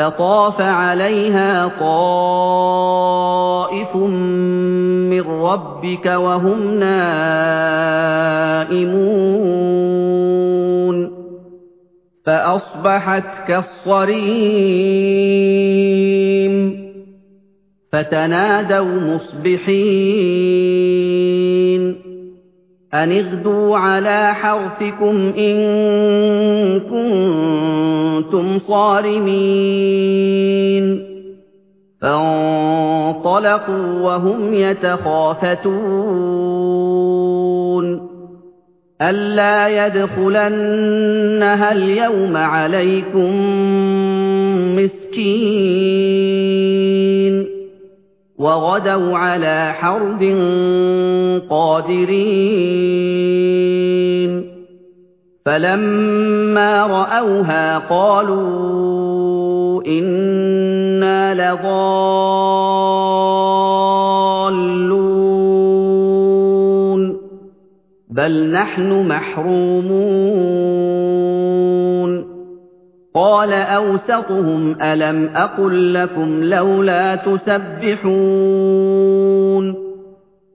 فطاف عليها طائف من ربك وهم نائمون. فأصبحت كالصريم. فتنادوا مصبحين. أن اغدوا على حرثكم إن كنتم صارمين. فانطلقوا وهم يتخافتون. ألا يدخلنها اليوم عليكم مسكين. وغدوا على حرد قادرين. فلما رأوها قالوا إنا لضالون بل نحن محرومون قال أوسطهم ألم أقل لكم لولا تسبحون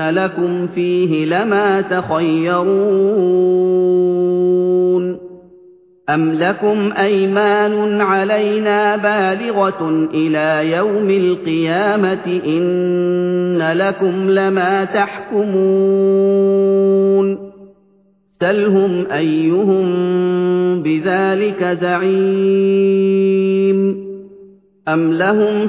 لكم فيه لما تخيرون أم لكم أيمان علينا بالغة إلى يوم القيامة إن لكم لما تحكمون سلهم أيهم بذلك زعيم أم لهم